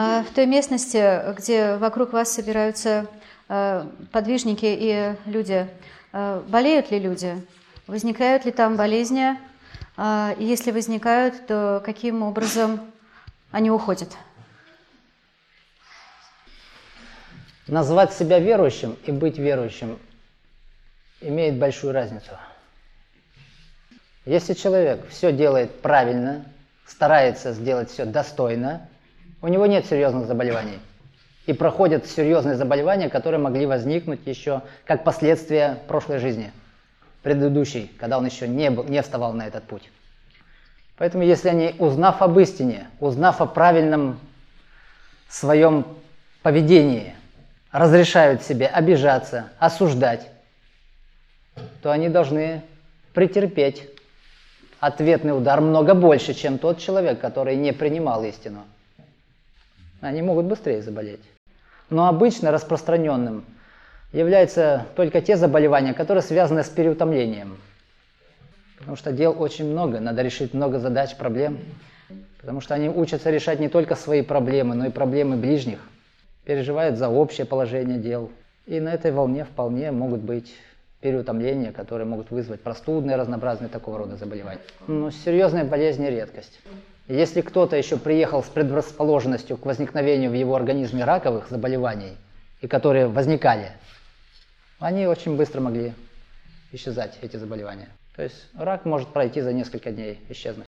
А в той местности, где вокруг вас собираются э, подвижники и люди, э, болеют ли люди? Возникают ли там болезни? А, и если возникают, то каким образом они уходят? Назвать себя верующим и быть верующим имеет большую разницу. Если человек все делает правильно, старается сделать все достойно, у него нет серьезных заболеваний. И проходят серьезные заболевания, которые могли возникнуть еще как последствия прошлой жизни, предыдущей, когда он еще не, был, не вставал на этот путь. Поэтому если они, узнав об истине, узнав о правильном своем поведении, разрешают себе обижаться, осуждать, то они должны претерпеть ответный удар много больше, чем тот человек, который не принимал истину. Они могут быстрее заболеть. Но обычно распространенным являются только те заболевания, которые связаны с переутомлением. Потому что дел очень много, надо решить много задач, проблем. Потому что они учатся решать не только свои проблемы, но и проблемы ближних. Переживают за общее положение дел. И на этой волне вполне могут быть переутомления, которые могут вызвать простудные, разнообразные такого рода заболевания. Но серьезная болезнь – редкость. Если кто-то еще приехал с предрасположенностью к возникновению в его организме раковых заболеваний, и которые возникали, они очень быстро могли исчезать, эти заболевания. То есть рак может пройти за несколько дней, исчезнуть.